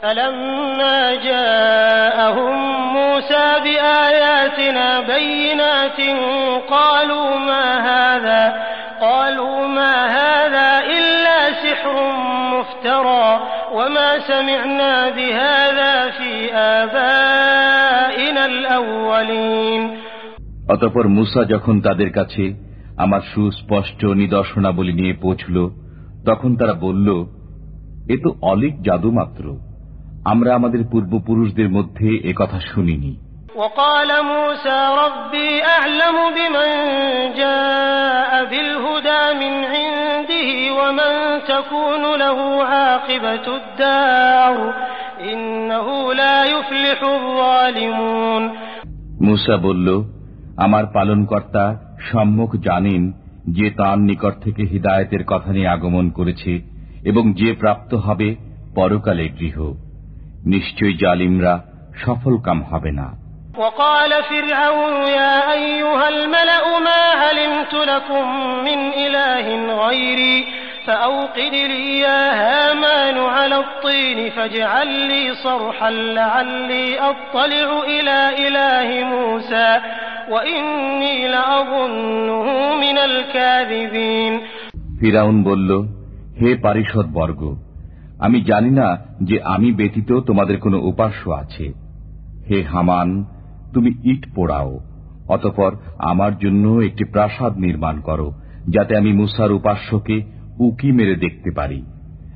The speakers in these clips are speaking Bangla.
فلما جاءهم موسى بآياتنا بينات قالوا ما هذا قالوا ما هذا إلا سحر مفترى وما سمعنا بهذا في آبائنا الأولين অতপর মুসা যখন তাদের কাছে আমার সুস্পষ্ট নিদর্শনাবলী নিয়ে পৌঁছল তখন তারা বলল এ তো অলিক জাদু মাত্র আমরা আমাদের পূর্বপুরুষদের মধ্যে এ কথা শুনিনি وقال موسى ربي أعلم بمن جاء بالهدى من عنده ومن تكون له عاقبة الدار إنه لا يفلح الظالمون মুসা বলল আমার পালনকর্তা সম্মুখ জানেন যে তার নিকট থেকে হৃদায়তের কথা নিয়ে আগমন করেছে এবং যে প্রাপ্ত হবে পরকালে গৃহ নিশ্চয় জালিমরা সফল কাম হবে না وقال فرعون يا أيها الملأ ما علمت لكم من إله غيري فأوقد لي يا هامان على الطين فاجعل لي صرحا لعلي أطلع إلى إله موسى وإني لأظنه من الكاذبين ফিরাউন বলল হে পারিষদ বর্গ আমি জানি না যে আমি ব্যতীত তোমাদের কোনো উপাস্য আছে হে হামান তুমি ইট পোড়াও অতপর আমার জন্য একটি প্রাসাদ নির্মাণ করো যাতে আমি মুসার উপাস্যকে উকি মেরে দেখতে পারি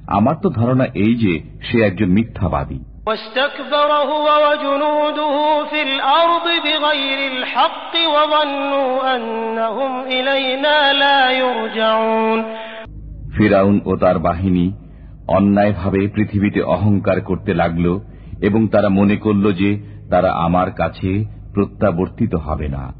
আমার তো ধারণা এই যে সে একজন মিথ্যাবাদী واستكبر هو وجنوده في الأرض بغير الحق وظنوا أنهم إلينا لا يرجعون ফিরাউন ও তার বাহিনী অন্যায়ভাবে পৃথিবীতে অহংকার করতে লাগল এবং তারা মনে করল যে তারা আমার কাছে প্রত্যাবর্তিত হবে না।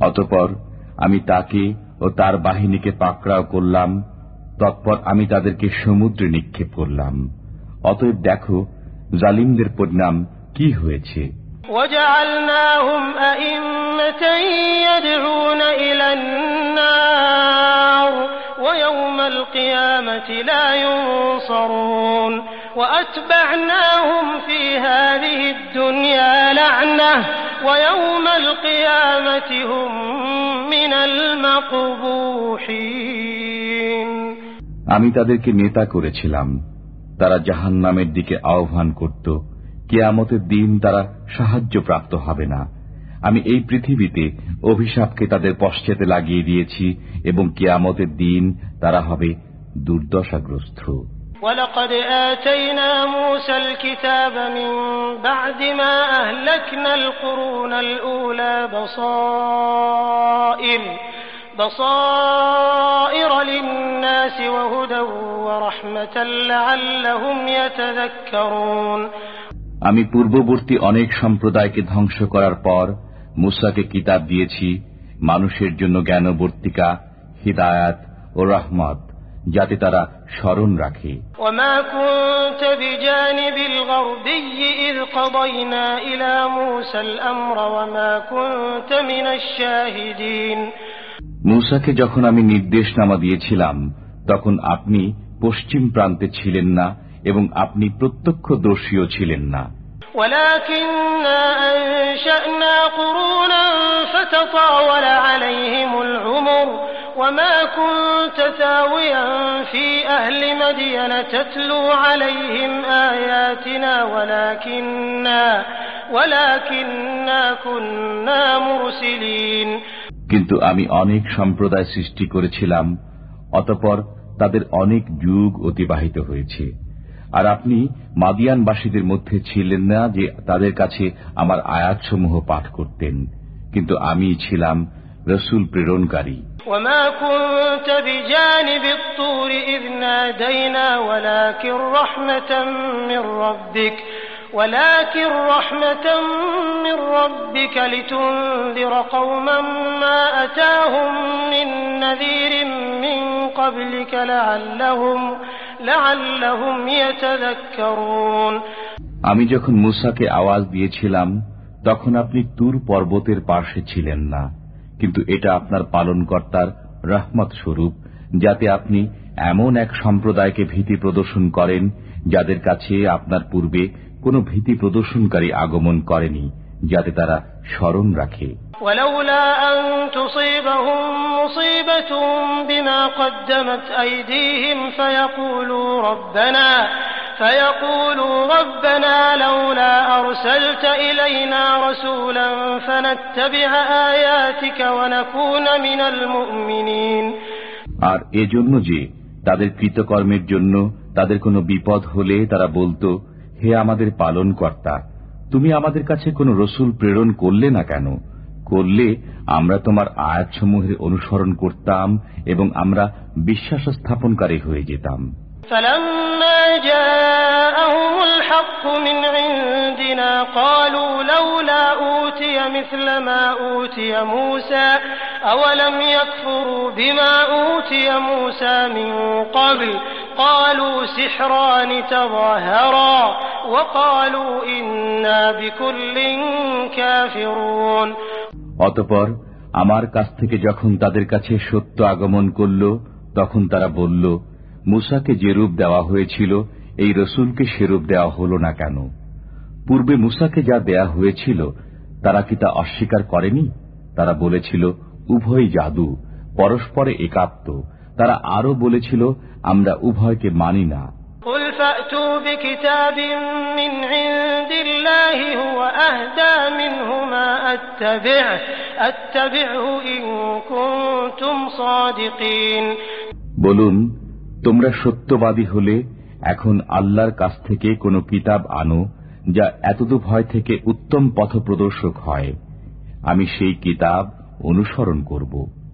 অতপর আমি তাকে ও তার বাহিনীকে পাকড়াও করলাম তৎপর আমি তাদেরকে সমুদ্রে নিক্ষেপ করলাম। অতএব দেখো জালিমদের পরিণাম কি হয়েছে وجعلناهم أئمة يدعون إلى النار ويوم القيامة لا ينصرون وأتبعناهم في هذه الدنيا لعنة ويوم القيامة هم من المقبوحين আমি তাদেরকে নেতা করেছিলাম তারা জাহান নামের দিকে আহ্বান করত কেয়ামতের দিন তারা সাহায্য প্রাপ্ত হবে না আমি এই পৃথিবীতে অভিশাপকে তাদের পশ্চাতে লাগিয়ে দিয়েছি এবং কেয়ামতের দিন তারা হবে দুর্দশাগ্রস্ত ولقد آتينا موسى الكتاب من بعد ما أهلكنا القرون الأولى بصائر بصائر للناس وهدى ورحمة لعلهم يتذكرون আমি পূর্ববর্তী অনেক সম্প্রদায়কে ধ্বংস করার পর মুসাকে কিতাব দিয়েছি মানুষের জন্য জ্ঞানবর্তিকা হিদায়াত ও রহমত যাতে তারা স্মরণ রাখে। মুসাকে যখন আমি নির্দেশনামা দিয়েছিলাম তখন আপনি পশ্চিম প্রান্তে ছিলেন না এবং আপনি প্রত্যক্ষদর্শীও ছিলেন না ولكننا أنشأنا قرونا فتطاول عليهم العمر وما كنت ثاويا في أهل مدين تتلو عليهم آياتنا ولكننا ولكننا كنا مرسلين কিন্তু আমি অনেক সম্প্রদায় সৃষ্টি করেছিলাম অতপর তাদের অনেক যুগ অতিবাহিত হয়েছে আর আপনি মাদিয়ানবাসীদের মধ্যে ছিলেন না যে তাদের কাছে আমার আয়াতসমূহ পাঠ করতেন কিন্তু আমি ছিলাম রসুল প্রেরণকারী وما كنت بجانب الطور إذ نادينا ولكن رحمة من ربك ولكن رحمة من ربك لتنذر قوما ما أتاهم من نذير من قبلك لعلهم لعلهم يتذكرون আমি যখন মুসাকে আওয়াজ দিয়েছিলাম, তখন আপনি তুর পর্বতের পার্শ্বে ছিলেন না, কিন্তু এটা আপনার পালনকর্তার রহমত স্বরূপ, যাতে আপনি এমন এক সম্প্রদায়কে ভীতি প্রদর্শন করেন, যাদের কাছে আপনার পূর্বে কোনো ভীতি প্রদর্শনকারী আগমন করেনি, যাতে তারা স্মরণ রাখে ولولا أن تصيبهم مصيبة بما قدمت أيديهم فيقولوا ربنا فيقولوا ربنا لولا أرسلت إلينا رسولا فنتبع آياتك ونكون من المؤمنين আর এজন্য যে তাদের কৃতকর্মের জন্য তাদের কোনো বিপদ হলে তারা বলতো হে আমাদের পালন কর্তা তুমি আমাদের কাছে কোনো রসুল প্রেরণ করলে না কেন করলে আমরা তোমার আয়াতসমূহের অনুসরণ করতাম এবং আমরা বিশ্বাস স্থাপনকারী হয়ে যেতাম فلما جاءهم الحق من عندنا قالوا لولا أوتي مثل ما أوتي موسى أولم يكفروا بما أوتي موسى من قبل قالوا سحران تظاهرا অতপর আমার কাছ থেকে যখন তাদের কাছে সত্য আগমন করল, তখন তারা বলল, মুসাকে যে রূপ দেওয়া হয়েছিল, এই রসুলকে সে রূপ দেওয়া হল না কেন? পূর্বে মুসাকে যা দেয়া হয়েছিল, তারা কি তা অস্বীকার করেনি? তারা বলেছিল, উভয় জাদু, পরস্পরে একাত্ম। তারা আরও বলেছিল, আমরা উভয়কে মানি না। قل فأتوا بكتاب من عند الله هو أهدى منهما أتبعه أتبعه إن كنتم صادقين বলুন তোমরা সত্যবাদী হলে এখন আল্লাহর কাছ থেকে কোনো কিতাব আনো যা এতদূর ভয় থেকে উত্তম পথপ্রদর্শক হয় আমি সেই কিতাব অনুসরণ করব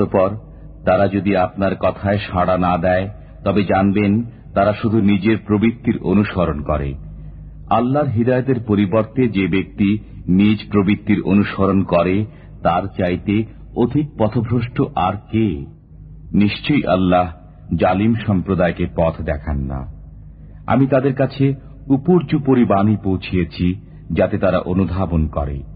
অতপর তারা যদি আপনার কথায় সাড়া না দেয়, তবে জানবেন তারা শুধু নিজের প্রবৃত্তির অনুসরণ করে। আল্লাহর হৃদায়তের পরিবর্তে যে ব্যক্তি নিজ প্রবৃত্তির অনুসরণ করে, তার চাইতে অধিক পথভ্রষ্ট আর কে? নিশ্চয়ই আল্লাহ জালিম সম্প্রদায়কে পথ দেখান না। আমি তাদের কাছে উপর্যুপরি বাণী পৌঁছিয়েছি, যাতে তারা অনুধাবন করে।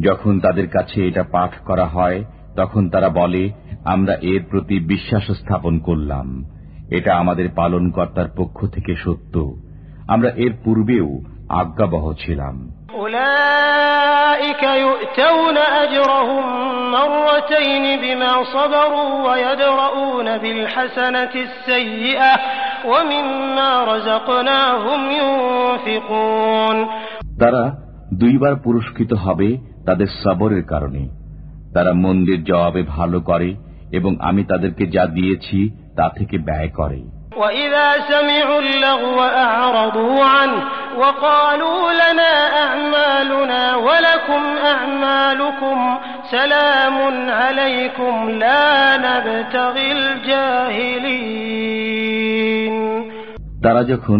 যখন তাদের কাছে এটা পাঠ করা হয় তখন তারা বলে আমরা এর প্রতি বিশ্বাস স্থাপন করলাম। এটা আমাদের পালনকর্তার পক্ষ থেকে সত্য। আমরা এর পূর্বেও আজ্ঞাবহ ছিলাম। তারা দুইবার পুরস্কৃত হবে তাদের সবরের কারণে তারা মন্দির জবাবে ভালো করে এবং আমি তাদেরকে যা দিয়েছি তা থেকে ব্যয় করে وإذا سمعوا اللغو أعرضوا عنه وقالوا لنا أعمالنا ولكم أعمالكم سلام عليكم لا نبتغي الجاهلين তারা যখন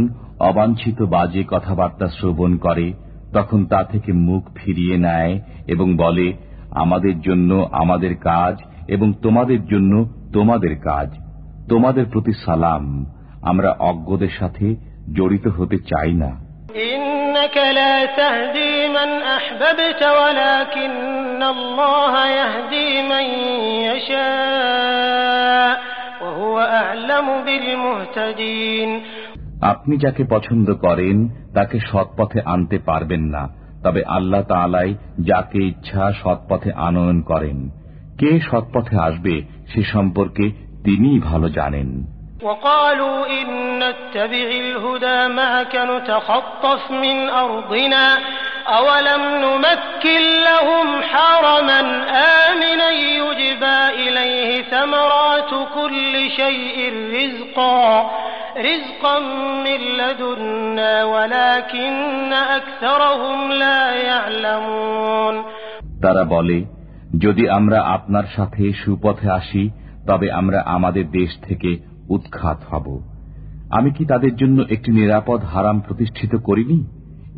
অবাঞ্ছিত বাজে কথাবার্তা শ্রবণ করে তখন তা থেকে মুখ ফিরিয়ে নেয় এবং বলে, আমাদের জন্য আমাদের কাজ এবং তোমাদের জন্য তোমাদের কাজ। তোমাদের প্রতি সালাম। আমরা অজ্ঞদের সাথে জড়িত হতে চাই না। ইন্নাকা لا تهدي من أحببت ولكن الله يهدي من يشاء وهو أعلم بالمهتدين আপনি যাকে পছন্দ করেন তাকে সৎপথে আনতে পারবেন না তবে আল্লাহ তালাই যাকে ইচ্ছা সৎপথে আনয়ন করেন কে সৎপথে আসবে সে সম্পর্কে তিনিই ভালো জানেন وقالوا إن نتبع الهدى معك نتخطف من أرضنا أولم نمكن لهم حرما آمنا يجبى إليه ثمرات كل شيء رزقا তারা বলে, যদি আমরা আপনার সাথে সুপথে আসি, তবে আমরা আমাদের দেশ থেকে উৎখাত হব। আমি কি তাদের জন্য একটি নিরাপদ হারাম প্রতিষ্ঠিত করিনি?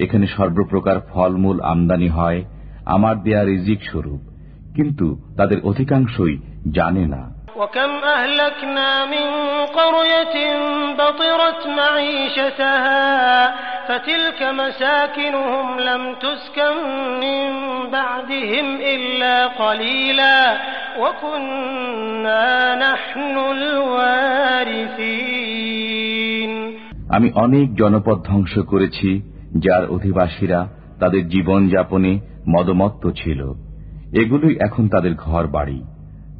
এখানে সর্বপ্রকার ফলমূল আমদানি হয়, আমার দেয়া রিজিক স্বরূপ। কিন্তু তাদের অধিকাংশই জানে না। وكم أهلكنا من قرية بطرت معيشتها فتلك مساكنهم لم تسكن من بعدهم إلا قليلا وكنا نحن الوارثين আমি অনেক জনপদ ধ্বংস করেছি যার অধিবাসীরা তাদের জীবন যাপনে মদমত্ত ছিল এগুলোই এখন তাদের ঘর বাড়ি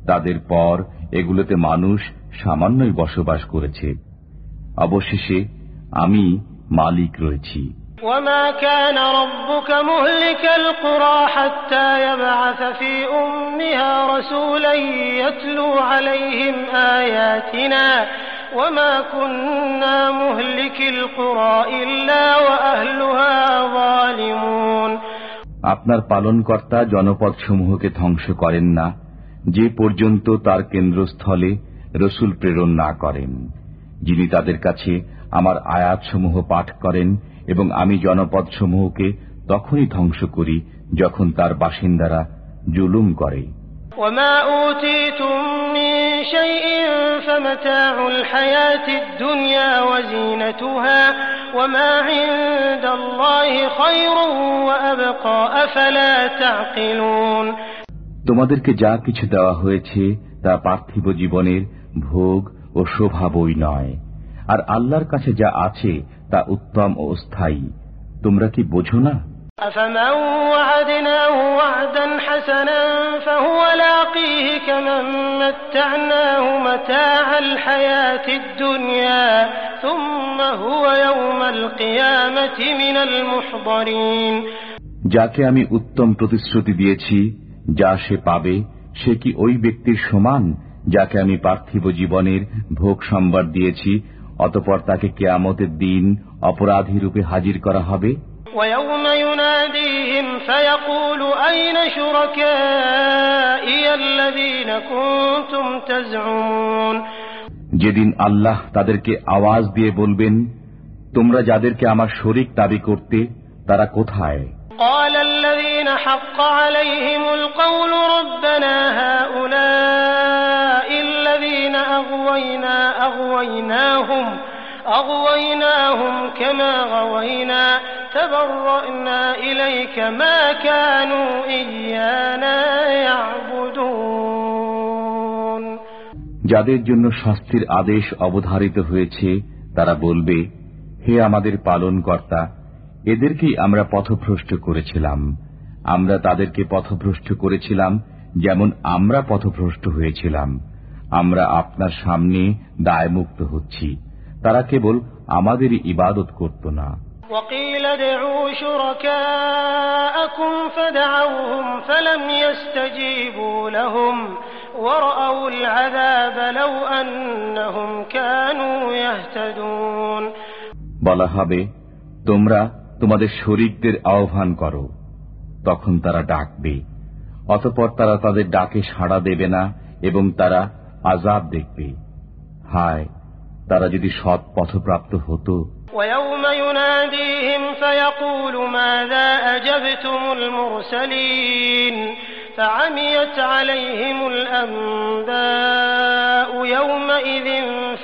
তাদের পর এগুলোতে মানুষ সামান্যই বসবাস করেছে অবশেষে আমি মালিক রয়েছি وما كان ربك مهلك القرى حتى يبعث في أمها رسولا يتلو عليهم آياتنا وما كنا مهلك القرى إلا وأهلها ظالمون আপনার পালনকর্তা জনপদসমূহকে ধ্বংস করেন না যে পর্যন্ত তার কেন্দ্রস্থলে রসুল প্রেরণ না করেন যিনি তাদের কাছে আমার আয়াতসমূহ পাঠ করেন এবং আমি জনপদসমূহকে তখনই ধ্বংস করি যখন তার বাসিন্দারা জুলুম করে وما أوتيتم من شيء فمتاع الحياة الدنيا وزينتها وما عند الله خير وأبقى أفلا تعقلون তোমাদেরকে যা কিছু দেওয়া হয়েছে তা পার্থিব জীবনের ভোগ ও শোভা বই নয় আর আল্লাহর কাছে যা আছে তা উত্তম ও স্থায়ী তোমরা কি বোঝো না أفمن وعدناه وعدا حسنا فهو لاقيه كمن متعناه متاع الحياة الدنيا ثم هو يوم القيامة من المحضرين যাকে আমি উত্তম প্রতিশ্রুতি দিয়েছি যা সে পাবে সে কি ওই ব্যক্তির সমান যাকে আমি পার্থিব জীবনের ভোগ সম্বার দিয়েছি অতপর তাকে কেয়ামতের দিন অপরাধী রূপে হাজির করা হবে ويوم يناديهم فيقول أين شركائي الذين كنتم تزعمون যেদিন আল্লাহ তাদেরকে আওয়াজ দিয়ে বলবেন তোমরা যাদেরকে আমার শরিক দাবি করতে তারা কোথায় قال الذين حق عليهم القول ربنا هؤلاء الذين أغوينا أغويناهم أغويناهم كما غوينا تبرأنا إليك ما كانوا إيانا يعبدون যাদের জন্য শাস্তির আদেশ অবধারিত হয়েছে তারা বলবে হে আমাদের পালন কর্তা এদেরকেই আমরা পথভ্রষ্ট করেছিলাম আমরা তাদেরকে পথভ্রষ্ট করেছিলাম যেমন আমরা পথভ্রষ্ট হয়েছিলাম আমরা আপনার সামনে দায়মুক্ত হচ্ছি তারা কেবল আমাদেরই ইবাদত করত না وقيل ادعوا شركاءكم فدعوهم فلم يستجيبوا لهم ورأوا العذاب لو أنهم كانوا يهتدون বলা হবে তোমরা তোমাদের শরীরদের আহ্বান করো। তখন তারা ডাকবে। অতপর তারা তাদের ডাকে সাড়া দেবে না এবং তারা আজাব দেখবে। হায়, তারা যদি সৎ পথপ্রাপ্ত হতো।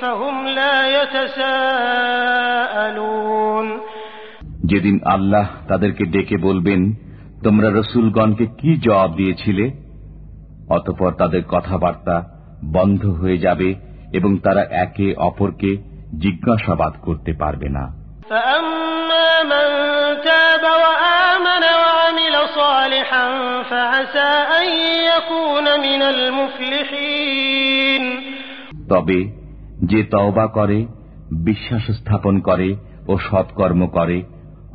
ফহুম লা ইয়াতাসাআলুন। যেদিন আল্লাহ তাদেরকে ডেকে বলবেন তোমরা রসুলগণকে কি জবাব দিয়েছিলে? অতপর তাদের কথাবার্তা বন্ধ হয়ে যাবে এবং তারা একে অপরকে জিজ্ঞাসাবাদ করতে পারবে না। তবে যে তওবা করে বিশ্বাস স্থাপন করে ও সৎকর্ম করে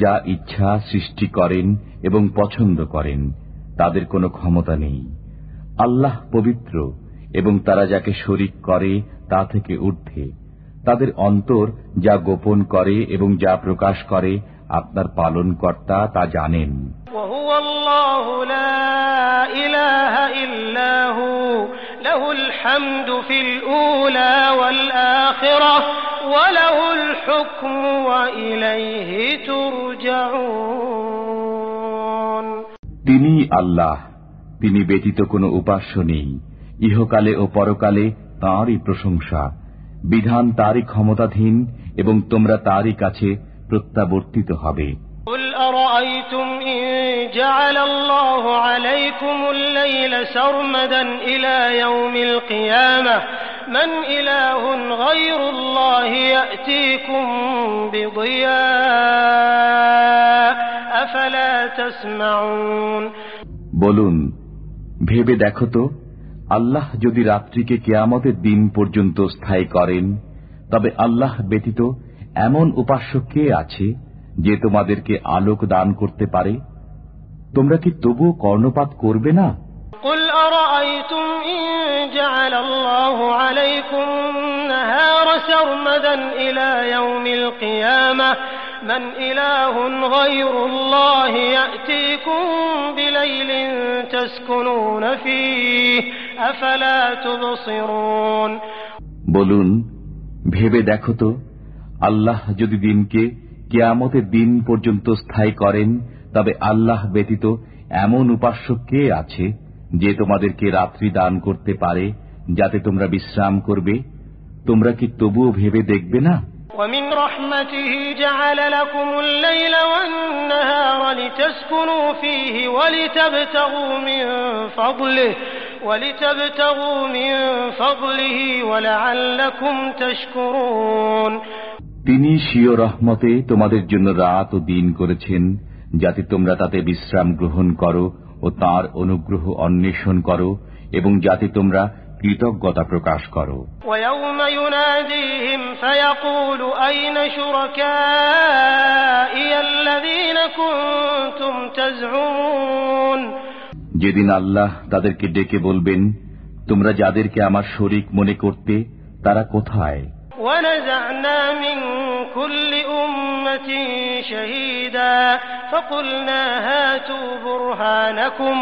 যা ইচ্ছা সৃষ্টি করেন এবং পছন্দ করেন তাদের কোনো ক্ষমতা নেই আল্লাহ পবিত্র এবং তারা যাকে শরিক করে তা থেকে ঊর্ধ্বে তাদের অন্তর যা গোপন করে এবং যা প্রকাশ করে আপনার পালনকর্তা তা জানেন وهو الله لا إله إلا هو له الحمد في الأولى والآخرة وله الحكم وإليه ترجعون তিনি আল্লাহ তিনি ব্যতীত কোনো উপাস্য নেই ইহকালে ও পরকালে তাঁরই প্রশংসা বিধান তারই ক্ষমতাধীন এবং তোমরা তারই কাছে প্রত্যাবর্তিত হবে قل أرأيتم إن جعل الله عليكم الليل سرمدا إلى يوم القيامة من إله غير الله يأتيكم بضياء أفلا تسمعون বলুন ভেবে দেখো তো আল্লাহ যদি রাত্রিকে কেয়ামতের দিন পর্যন্ত স্থায়ী করেন তবে আল্লাহ ব্যতীত এমন উপাস্য কে আছে যে তোমাদেরকে আলোক দান করতে পারে তোমরা কি তবুও কর্ণপাত করবে না قل أرأيتم إن جعل الله عليكم النهار سرمدا إلى يوم القيامة من إله غير الله يأتيكم بليل تسكنون فيه أفلا تبصرون বলুন ভেবে দেখো তো আল্লাহ যদি দিনকে কেয়ামতের দিন পর্যন্ত স্থায়ী করেন তবে আল্লাহ ব্যতীত এমন উপাস্য কে আছে যে তোমাদেরকে রাত্রি দান করতে পারে যাতে তোমরা বিশ্রাম করবে তোমরা কি তবুও ভেবে দেখবে না ومن رحمته جعل لكم الليل والنهار لتسكنوا فيه ولتبتغوا من فضله ولتبتغوا من فضله ولعلكم تشكرون তিনি স্বীয় রহমতে তোমাদের জন্য রাত ও দিন করেছেন যাতে তোমরা তাতে বিশ্রাম গ্রহণ করো ও তার অনুগ্রহ অন্বেষণ করো এবং যাতে তোমরা কৃতজ্ঞতা প্রকাশ করো। যেদিন আল্লাহ তাদেরকে ডেকে বলবেন তোমরা যাদেরকে আমার শরিক মনে করতে তারা কোথায়? ونزعنا من كل أمة شهيدا فقلنا هاتوا برهانكم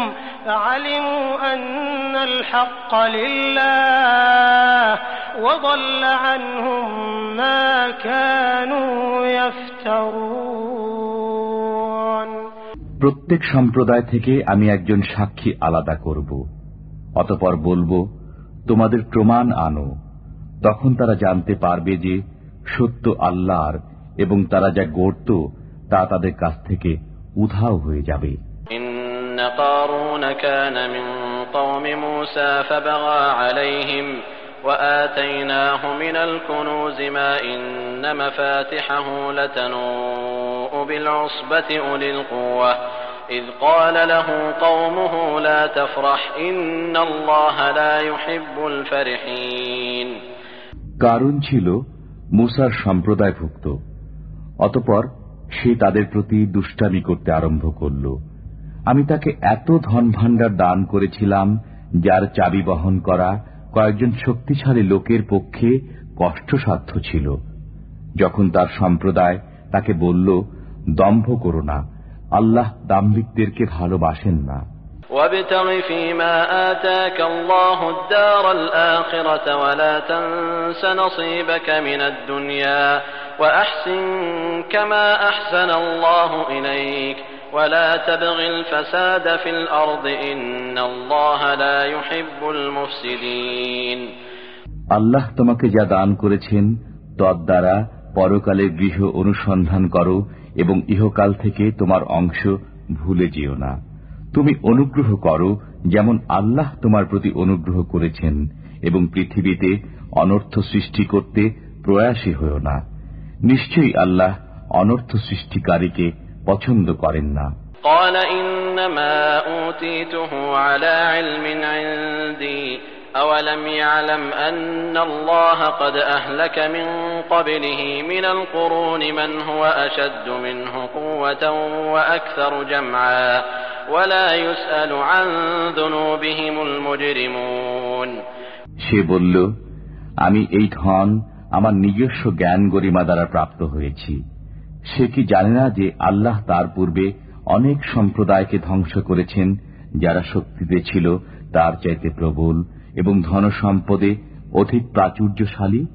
فعلموا أن الحق لله وضل عنهم ما كانوا يفترون প্রত্যেক সম্প্রদায় থেকে আমি একজন সাক্ষী আলাদা করব অতপর বলবো তোমাদের প্রমাণ আনো তখন তারা জানতে পারবে যে সত্য আল্লাহর এবং তারা যা গড়ত তা তাদের কাছ থেকে উধাও হয়ে যাবে إن قارون كان من قوم موسى فبغى عليهم وآتيناه من الكنوز ما إن مفاتحه لتنوء بالعصبة أولي القوة إذ قال له قومه لا تفرح إن الله لا يحب الفرحين কারণ ছিল মুসার সম্প্রদায়ভুক্ত। অতপর সে তাদের প্রতি দুষ্টামি করতে আরম্ভ করল। আমি তাকে এত ধন ভাণ্ডার দান করেছিলাম, যার চাবি বহন করা কয়েকজন শক্তিশালী লোকের পক্ষে কষ্টসাধ্য ছিল। যখন তার সম্প্রদায় তাকে বলল, দম্ভ করো না, আল্লাহ দাম্ভিকদেরকে ভালোবাসেন না। وابتغ فيما آتاك الله الدار الآخرة ولا تنس نصيبك من الدنيا وأحسن كما أحسن الله إليك ولا تبغ الفساد في الأرض إن الله لا يحب المفسدين আল্লাহ তোমাকে যা দান করেছেন তদ্বারা পরকালে গৃহ অনুসন্ধান করো এবং ইহকাল থেকে তোমার অংশ ভুলে যেও না তুমি অনুগ্রহ করো যেমন আল্লাহ তোমার প্রতি অনুগ্রহ করেছেন এবং পৃথিবীতে অনর্থ সৃষ্টি করতে প্রয়াসী হও না নিশ্চয়ই আল্লাহ অনর্থ সৃষ্টিকারীকে পছন্দ করেন না قال إنما أوتيته على علم عندي أولم يعلم أن الله قد أهلك من قبله من القرون من هو أشد منه قوة وأكثر جمعا সে বলল, আমি এই ধন আমার নিজস্ব জ্ঞান গরিমা দ্বারা প্রাপ্ত হয়েছি। সে কি জানে না যে আল্লাহ তার পূর্বে অনেক সম্প্রদায়কে ধ্বংস করেছেন, যারা শক্তিতে ছিল, তার চাইতে প্রবল এবং ধন সম্পদে অধিক প্রাচুর্যশালী?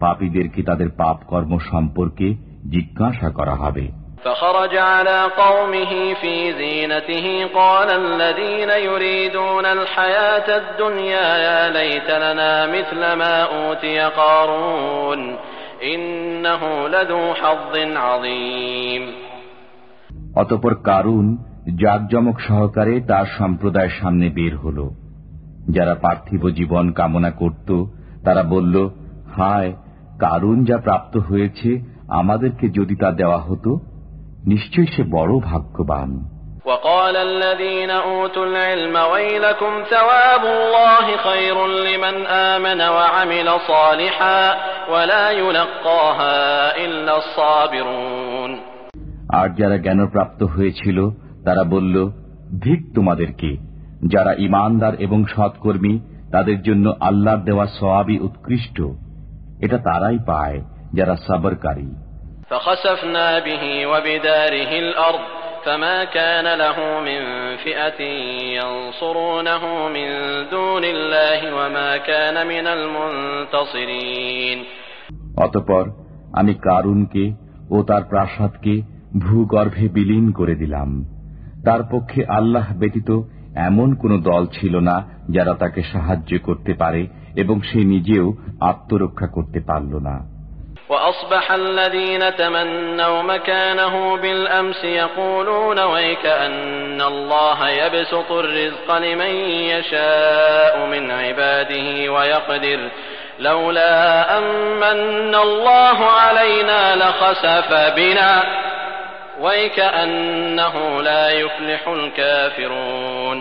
পাপীদেরকে তাদের পাপ কর্ম সম্পর্কে জিজ্ঞাসা করা হবে? فخرج على قومه في زينته قال الذين يريدون الحياة الدنيا يا ليت لنا مثل ما أوتي قارون إنه لذو حظ عظيم অতপর কারুন জাকজমক সহকারে তার সম্প্রদায়ের সামনে বের হল যারা পার্থিব জীবন কামনা করত তারা বলল হায় কারুন যা প্রাপ্ত হয়েছে আমাদেরকে যদি তা দেওয়া হতো নিশ্চয়ই সে বড় ভাগ্যবান وقال الذين أوتوا العلم ويلكم ثواب الله خير لمن آمن وعمل صالحا ولا يلقاها إلا الصابرون আর যারা জ্ঞানপ্রাপ্ত হয়েছিল তারা বলল ধিক তোমাদেরকে যারা ইমানদার এবং সৎকর্মী তাদের জন্য আল্লাহর দেওয়া সওয়াবই উৎকৃষ্ট এটা তারাই পায় যারা সাবরকারী فخسفنا به وبداره الأرض فما كان له من فئة ينصرونه من دون الله وما كان من المنتصرين অতপর আমি কারুনকে ও তার প্রাসাদকে ভূগর্ভে বিলীন করে দিলাম তার পক্ষে আল্লাহ ব্যতীত এমন কোন দল ছিল না যারা তাকে সাহায্য করতে পারে এবং সে নিজেও আত্মরক্ষা করতে পারল না وأصبح الذين تمنوا مكانه بالأمس يقولون ويك أن الله يبسط الرزق لمن يشاء من عباده ويقدر لولا أمن الله علينا لخسف بنا ويكأنه لا يفلح الكافرون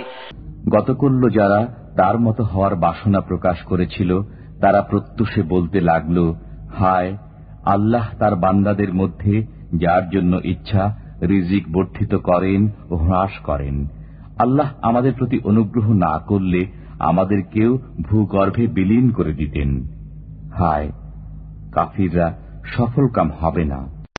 গতকল্য যারা তার মতো হওয়ার বাসনা প্রকাশ করেছিল তারা প্রত্যুষে বলতে লাগল হায় আল্লাহ তার বান্দাদের মধ্যে যার জন্য ইচ্ছা, রিজিক বর্ধিত করেন ও হ্রাস করেন। আল্লাহ আমাদের প্রতি অনুগ্রহ না করলে আমাদেরকেও ভূগর্ভে বিলীন করে দিতেন। হায়, কাফিররা সফলকাম হবে না।